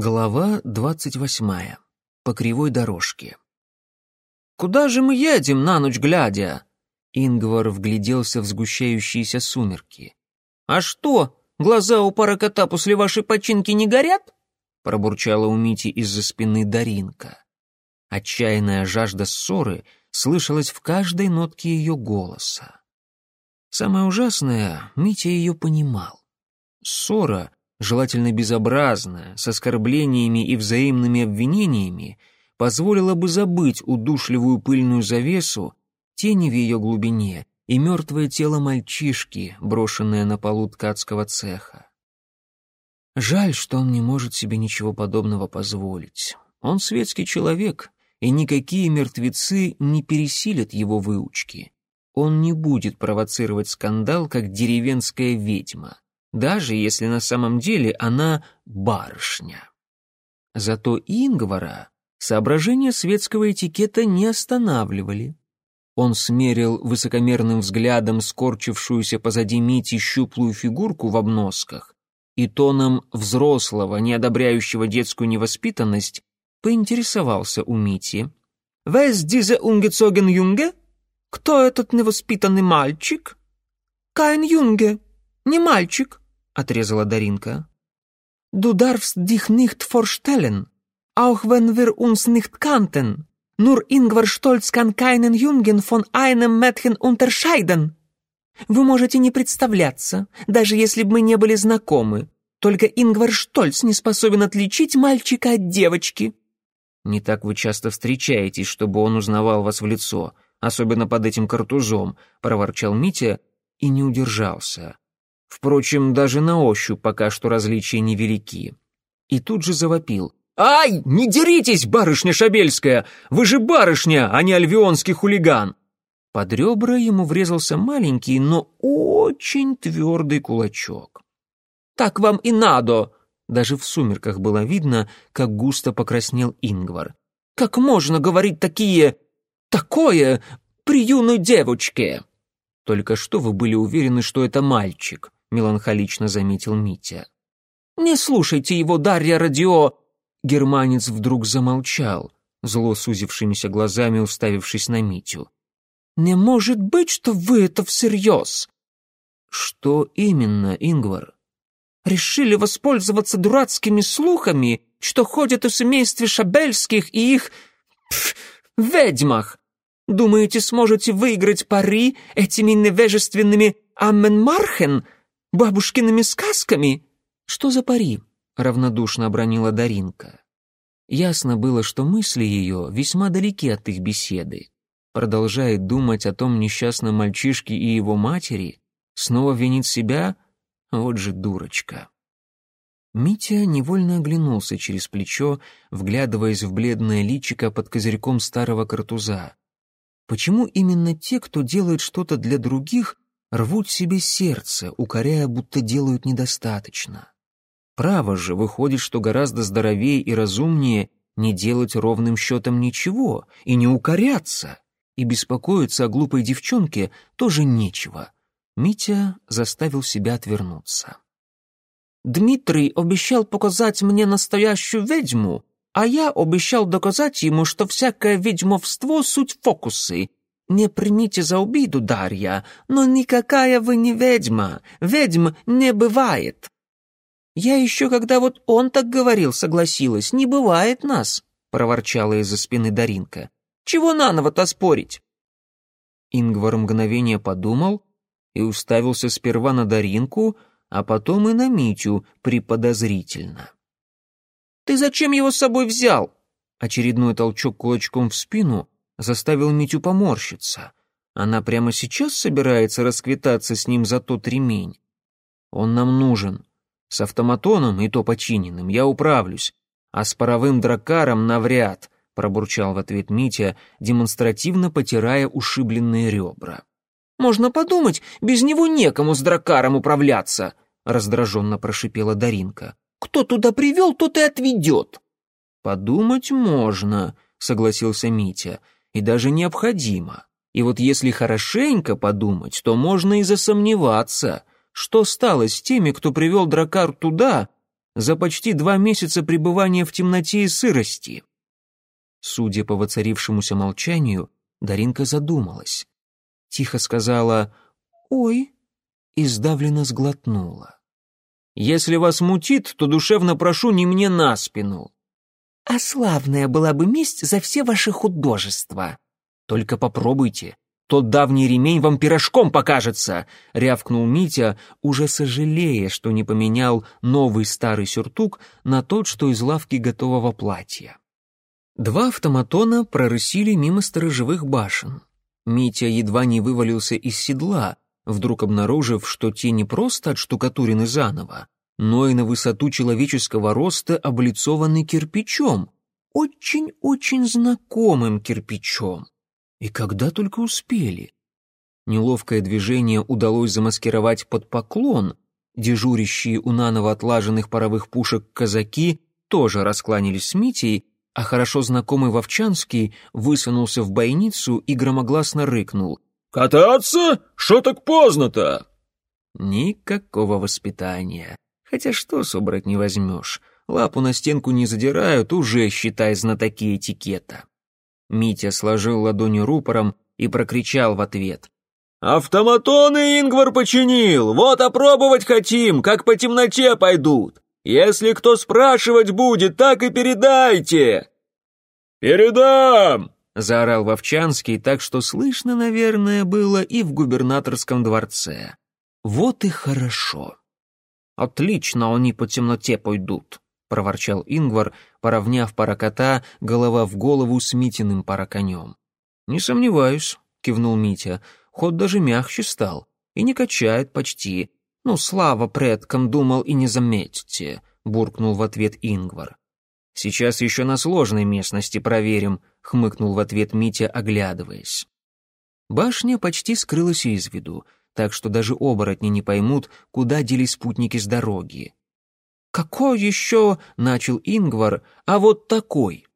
Глава двадцать восьмая. По кривой дорожке. «Куда же мы едем, на ночь глядя?» Ингвар вгляделся в сгущающиеся сумерки. «А что, глаза у паракота после вашей починки не горят?» пробурчала у Мити из-за спины Даринка. Отчаянная жажда ссоры слышалась в каждой нотке ее голоса. Самое ужасное, Митя ее понимал. Ссора желательно безобразная, с оскорблениями и взаимными обвинениями, позволила бы забыть удушливую пыльную завесу, тени в ее глубине и мертвое тело мальчишки, брошенное на полу ткацкого цеха. Жаль, что он не может себе ничего подобного позволить. Он светский человек, и никакие мертвецы не пересилят его выучки. Он не будет провоцировать скандал, как деревенская ведьма даже если на самом деле она барышня. Зато Ингвара соображения светского этикета не останавливали. Он смерил высокомерным взглядом скорчившуюся позади Мити щуплую фигурку в обносках и тоном взрослого, не одобряющего детскую невоспитанность, поинтересовался у Мити. «Вес дизе унгецоген юнге? Кто этот невоспитанный мальчик?» «Кайн юнге», «Не мальчик», — отрезала Даринка. «Du darfst dich nicht vorstellen, auch wenn wir uns nicht kannten. Nur Ingvar Stolz kann keinen Jungen von einem Mädchen unterscheiden». «Вы можете не представляться, даже если бы мы не были знакомы. Только Ингвар Штольц не способен отличить мальчика от девочки». «Не так вы часто встречаетесь, чтобы он узнавал вас в лицо, особенно под этим картузом», — проворчал Митя и не удержался. Впрочем, даже на ощупь пока что различия невелики. И тут же завопил. «Ай, не деритесь, барышня Шабельская! Вы же барышня, а не альвионский хулиган!» Под ребра ему врезался маленький, но очень твердый кулачок. «Так вам и надо!» Даже в сумерках было видно, как густо покраснел Ингвар. «Как можно говорить такие... такое при юной девочке?» «Только что вы были уверены, что это мальчик?» — меланхолично заметил Митя. «Не слушайте его, Дарья Радио!» Германец вдруг замолчал, зло сузившимися глазами уставившись на Митю. «Не может быть, что вы это всерьез!» «Что именно, Ингвар?» «Решили воспользоваться дурацкими слухами, что ходят о семействе Шабельских и их... Пф, ведьмах! Думаете, сможете выиграть пари этими невежественными Амменмархен?» Бабушкиными сказками? Что за пари? равнодушно обронила Даринка. Ясно было, что мысли ее весьма далеки от их беседы. Продолжает думать о том несчастном мальчишке и его матери, снова винит себя, вот же дурочка. Митя невольно оглянулся через плечо, вглядываясь в бледное личико под козырьком старого картуза. Почему именно те, кто делает что-то для других, рвут себе сердце, укоряя, будто делают недостаточно. Право же, выходит, что гораздо здоровее и разумнее не делать ровным счетом ничего и не укоряться, и беспокоиться о глупой девчонке тоже нечего. Митя заставил себя отвернуться. «Дмитрий обещал показать мне настоящую ведьму, а я обещал доказать ему, что всякое ведьмовство — суть фокусы, «Не примите за обиду, Дарья, но никакая вы не ведьма. Ведьм не бывает». «Я еще, когда вот он так говорил, согласилась. Не бывает нас», — проворчала из-за спины Даринка. «Чего наново-то спорить?» Ингвар мгновение подумал и уставился сперва на Даринку, а потом и на Митю приподозрительно. «Ты зачем его с собой взял?» Очередной толчок кулачком в спину заставил Митю поморщиться. Она прямо сейчас собирается расквитаться с ним за тот ремень. Он нам нужен. С автоматоном и то починенным я управлюсь, а с паровым дракаром навряд, пробурчал в ответ Митя, демонстративно потирая ушибленные ребра. Можно подумать, без него некому с дракаром управляться, раздраженно прошипела Даринка. Кто туда привел, тот и отведет. Подумать можно, согласился Митя и даже необходимо. И вот если хорошенько подумать, то можно и засомневаться, что стало с теми, кто привел Дракар туда, за почти два месяца пребывания в темноте и сырости. Судя по воцарившемуся молчанию, Даринка задумалась. Тихо сказала «Ой» и сдавленно сглотнула. «Если вас мутит, то душевно прошу не мне на спину». «А славная была бы месть за все ваши художества». «Только попробуйте, тот давний ремень вам пирожком покажется!» — рявкнул Митя, уже сожалея, что не поменял новый старый сюртук на тот, что из лавки готового платья. Два автоматона прорысили мимо сторожевых башен. Митя едва не вывалился из седла, вдруг обнаружив, что те не просто отштукатурены заново, но и на высоту человеческого роста облицованы кирпичом, очень-очень знакомым кирпичом. И когда только успели. Неловкое движение удалось замаскировать под поклон. Дежурящие у наново отлаженных паровых пушек казаки тоже раскланялись с Митей, а хорошо знакомый Вовчанский высунулся в бойницу и громогласно рыкнул. «Кататься? Что так поздно-то?» Никакого воспитания. Хотя что с не возьмешь. Лапу на стенку не задирают, уже, считай, знатоки этикета. Митя сложил ладони рупором и прокричал в ответ. «Автоматоны Ингвар починил! Вот опробовать хотим, как по темноте пойдут! Если кто спрашивать будет, так и передайте!» «Передам!» — заорал Вовчанский, так что слышно, наверное, было и в губернаторском дворце. «Вот и хорошо!» «Отлично они по темноте пойдут!» — проворчал Ингвар, поравняв паракота голова в голову с Митиным параконем. «Не сомневаюсь», — кивнул Митя, — «ход даже мягче стал и не качает почти, «Ну, слава предкам, думал и не заметите», — буркнул в ответ Ингвар. «Сейчас еще на сложной местности проверим», — хмыкнул в ответ Митя, оглядываясь. Башня почти скрылась из виду, так что даже оборотни не поймут, куда делись спутники с дороги. «Какой еще?» — начал Ингвар, «а вот такой».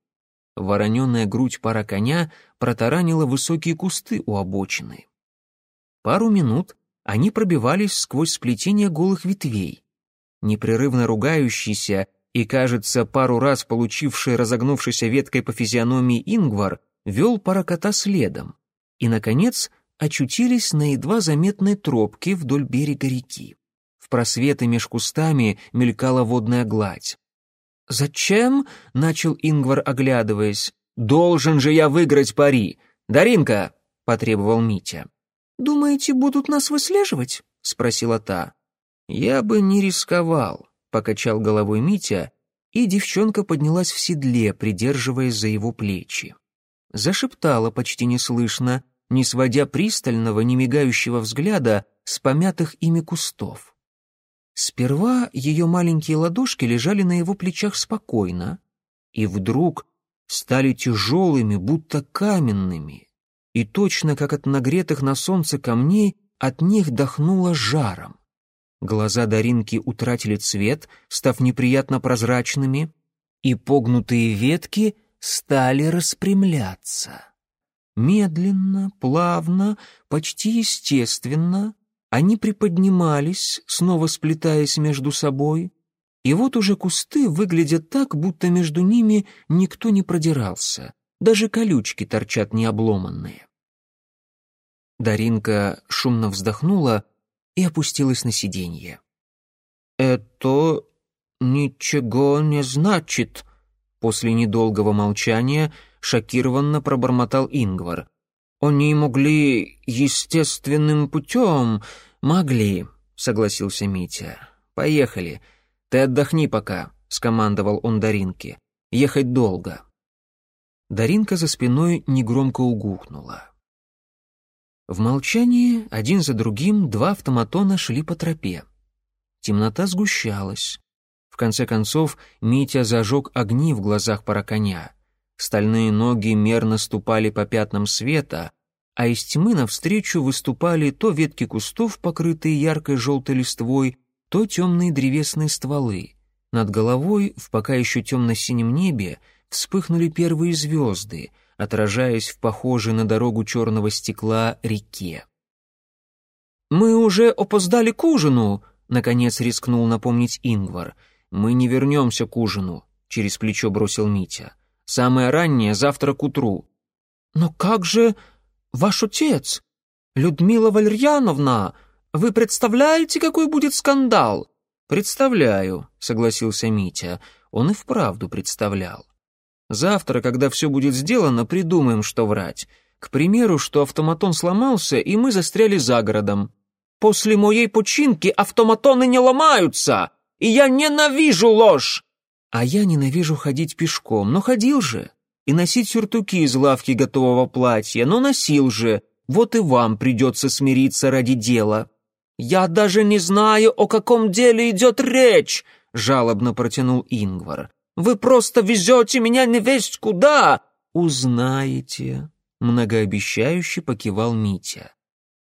Вороненая грудь пара коня протаранила высокие кусты у обочины. Пару минут они пробивались сквозь сплетение голых ветвей. Непрерывно ругающийся и, кажется, пару раз получивший разогнувшейся веткой по физиономии Ингвар вел паракота следом и, наконец, очутились на едва заметной тропке вдоль берега реки. В просветы меж кустами мелькала водная гладь. «Зачем?» — начал Ингвар, оглядываясь. «Должен же я выиграть пари! Даринка!» — потребовал Митя. «Думаете, будут нас выслеживать?» — спросила та. «Я бы не рисковал», — покачал головой Митя, и девчонка поднялась в седле, придерживаясь за его плечи. Зашептала почти неслышно, не сводя пристального, не мигающего взгляда с помятых ими кустов. Сперва ее маленькие ладошки лежали на его плечах спокойно, и вдруг стали тяжелыми, будто каменными, и точно как от нагретых на солнце камней от них дохнуло жаром. Глаза Даринки утратили цвет, став неприятно прозрачными, и погнутые ветки стали распрямляться. Медленно, плавно, почти естественно они приподнимались, снова сплетаясь между собой, и вот уже кусты выглядят так, будто между ними никто не продирался. Даже колючки торчат необломанные. Даринка шумно вздохнула и опустилась на сиденье. «Это ничего не значит», — после недолгого молчания шокированно пробормотал Ингвар. «Они могли естественным путем...» «Могли», — согласился Митя. «Поехали. Ты отдохни пока», — скомандовал он Даринке. «Ехать долго». Даринка за спиной негромко угукнула. В молчании один за другим два автоматона шли по тропе. Темнота сгущалась. В конце концов Митя зажег огни в глазах параконя. Стальные ноги мерно ступали по пятнам света, а из тьмы навстречу выступали то ветки кустов, покрытые яркой желтой листвой, то темные древесные стволы. Над головой, в пока еще темно-синем небе, вспыхнули первые звезды, отражаясь в похожей на дорогу черного стекла реке. «Мы уже опоздали к ужину», — наконец рискнул напомнить Ингвар. «Мы не вернемся к ужину», — через плечо бросил Митя. «Самое раннее завтра к утру». «Но как же ваш отец? Людмила Валерьяновна, вы представляете, какой будет скандал?» «Представляю», — согласился Митя. Он и вправду представлял. «Завтра, когда все будет сделано, придумаем, что врать. К примеру, что автоматон сломался, и мы застряли за городом. После моей починки автоматоны не ломаются, и я ненавижу ложь!» «А я ненавижу ходить пешком, но ходил же. И носить сюртуки из лавки готового платья, но носил же. Вот и вам придется смириться ради дела». «Я даже не знаю, о каком деле идет речь!» — жалобно протянул Ингвар. «Вы просто везете меня не весть куда!» «Узнаете!» — многообещающе покивал Митя.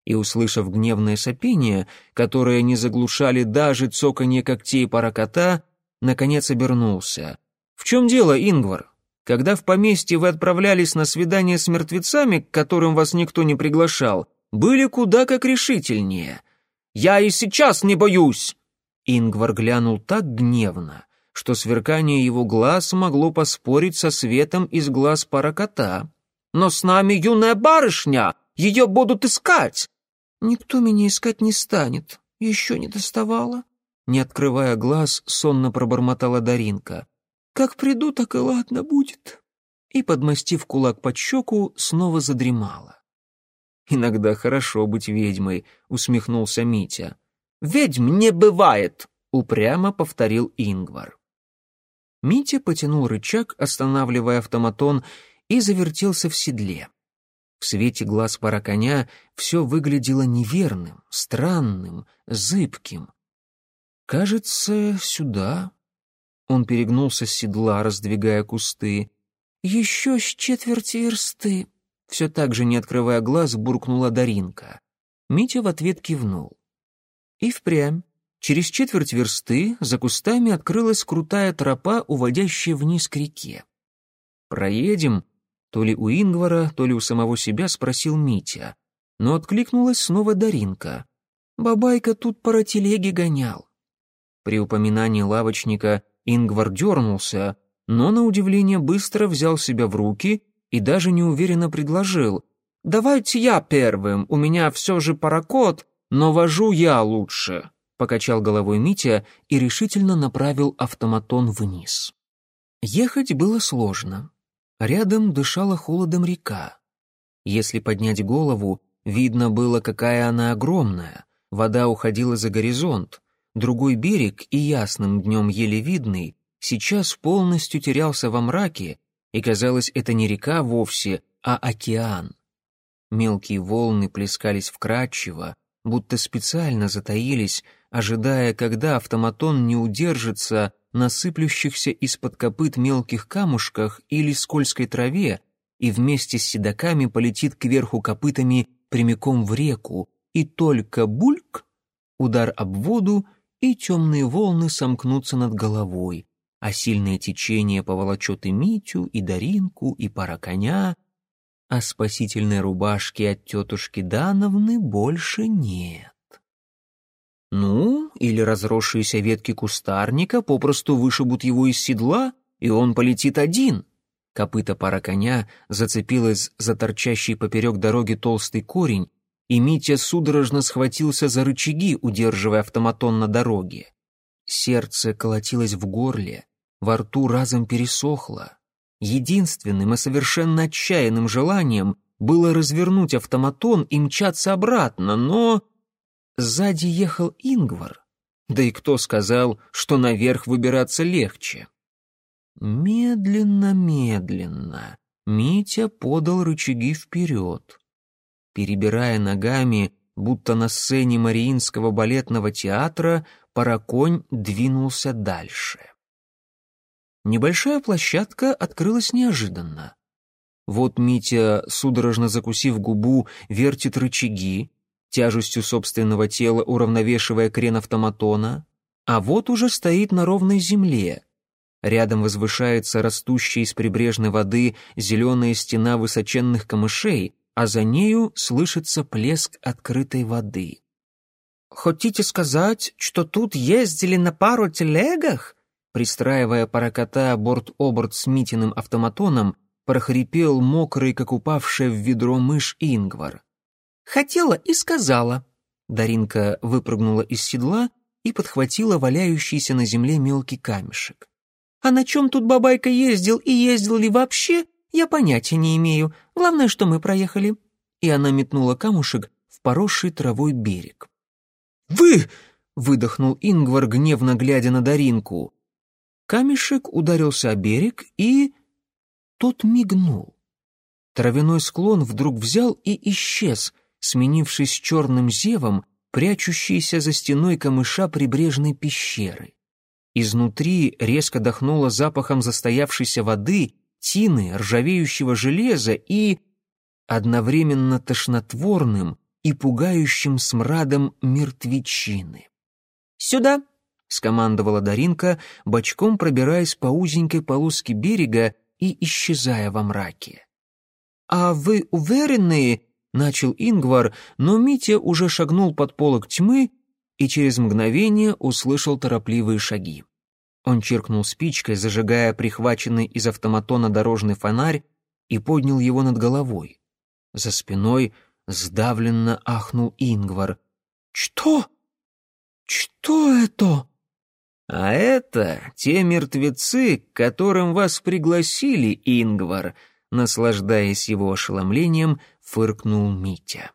И, услышав гневное сопение, которое не заглушали даже цоканье когтей паракота, наконец обернулся. «В чем дело, Ингвар? Когда в поместье вы отправлялись на свидание с мертвецами, к которым вас никто не приглашал, были куда как решительнее». Я и сейчас не боюсь!» Ингвар глянул так гневно, что сверкание его глаз могло поспорить со светом из глаз паракота. «Но с нами юная барышня! Ее будут искать!» «Никто меня искать не станет. Еще не доставала». Не открывая глаз, сонно пробормотала Даринка. «Как приду, так и ладно будет». И, подмастив кулак под щеку, снова задремала. «Иногда хорошо быть ведьмой», — усмехнулся Митя. «Ведьм не бывает», — упрямо повторил Ингвар. Митя потянул рычаг, останавливая автоматон, и завертелся в седле. В свете глаз пара коня все выглядело неверным, странным, зыбким. «Кажется, сюда». Он перегнулся с седла, раздвигая кусты. «Еще с четверти версты», все так же, не открывая глаз, буркнула Даринка. Митя в ответ кивнул. И впрямь. Через четверть версты за кустами открылась крутая тропа, уводящая вниз к реке. «Проедем?» То ли у Ингвара, то ли у самого себя спросил Митя. Но откликнулась снова Даринка. «Бабайка тут пара телеги гонял». При упоминании лавочника Ингвар дернулся, но, на удивление, быстро взял себя в руки и даже неуверенно предложил. «Давайте я первым, у меня все же паракот, но вожу я лучше», — покачал головой Митя и решительно направил автоматон вниз. Ехать было сложно. Рядом дышала холодом река. Если поднять голову, видно было, какая она огромная. Вода уходила за горизонт. Другой берег, и ясным днем еле видный, сейчас полностью терялся во мраке, и казалось, это не река вовсе, а океан. Мелкие волны плескались вкрадчиво, будто специально затаились, ожидая, когда автоматон не удержится на сыплющихся из-под копыт мелких камушках или скользкой траве и вместе с седаками полетит кверху копытами прямиком в реку, и только бульк, удар об воду, и темные волны сомкнутся над головой, а сильное течение поволочет и Митю, и Даринку, и пара коня, а спасительной рубашки от тетушки Дановны больше нет. Ну, или разросшиеся ветки кустарника попросту вышибут его из седла, и он полетит один. Копыта пара коня зацепилась за торчащий поперек дороги толстый корень, и Митя судорожно схватился за рычаги, удерживая автоматон на дороге. Сердце колотилось в горле, во рту разом пересохло. Единственным и совершенно отчаянным желанием было развернуть автоматон и мчаться обратно, но... Сзади ехал Ингвар. Да и кто сказал, что наверх выбираться легче? Медленно-медленно Митя подал рычаги вперед. Перебирая ногами, будто на сцене Мариинского балетного театра, параконь двинулся дальше. Небольшая площадка открылась неожиданно. Вот Митя, судорожно закусив губу, вертит рычаги, тяжестью собственного тела уравновешивая крен автоматона, а вот уже стоит на ровной земле. Рядом возвышается растущая из прибрежной воды зеленая стена высоченных камышей, а за нею слышится плеск открытой воды. «Хотите сказать, что тут ездили на пару телегах?» пристраивая паракота борт-оборт с Митиным автоматоном, прохрипел мокрый, как упавшая в ведро мышь Ингвар. «Хотела и сказала». Даринка выпрыгнула из седла и подхватила валяющийся на земле мелкий камешек. «А на чем тут бабайка ездил и ездил ли вообще, я понятия не имею. Главное, что мы проехали». И она метнула камушек в поросший травой берег. «Вы!» — выдохнул Ингвар, гневно глядя на Даринку. Камешек ударился о берег и... Тот мигнул. Травяной склон вдруг взял и исчез, сменившись черным зевом, прячущийся за стеной камыша прибрежной пещеры. Изнутри резко дохнуло запахом застоявшейся воды, тины, ржавеющего железа и... одновременно тошнотворным и пугающим смрадом мертвечины. «Сюда!» — скомандовала Даринка, бочком пробираясь по узенькой полоске берега и исчезая во мраке. «А вы уверены?» — начал Ингвар, но Митя уже шагнул под полок тьмы и через мгновение услышал торопливые шаги. Он чиркнул спичкой, зажигая прихваченный из автоматона дорожный фонарь, и поднял его над головой. За спиной сдавленно ахнул Ингвар. «Что? Что это?» «А это те мертвецы, к которым вас пригласили, Ингвар», наслаждаясь его ошеломлением, фыркнул Митя.